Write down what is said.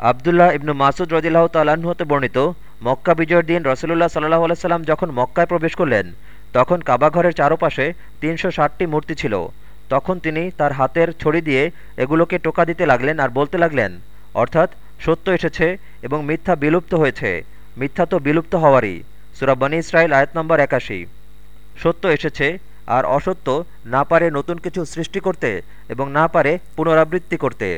আবদুল্লাহ ইবনু মাসুদ রদিল্লাহ তালাহতে হতে বর্ণিত, মক্কা বিজয়ের দিন রসুল্লাহ সাল্লাহ আলাইসাল্লাম যখন মক্কায় প্রবেশ করলেন, তখন কাবাঘরের চারপাশে তিনশো ষাটটি মূর্তি ছিল। তখন তিনি তার হাতের ছড়ি দিয়ে এগুলোকে টোকা দিতে লাগলেন আর বলতে লাগলেন, অর্থাৎ সত্য এসেছে এবং মিথ্যা বিলুপ্ত হয়েছে। মিথ্যা তো বিলুপ্ত হওয়ারই। সুরাব্বানী ইসরায়েল আয়াত নম্বর একাশি। সত্য এসেছে আর অসত্য না পারে নতুন কিছু সৃষ্টি করতে এবং না পারে পুনরাবৃত্তি করতে।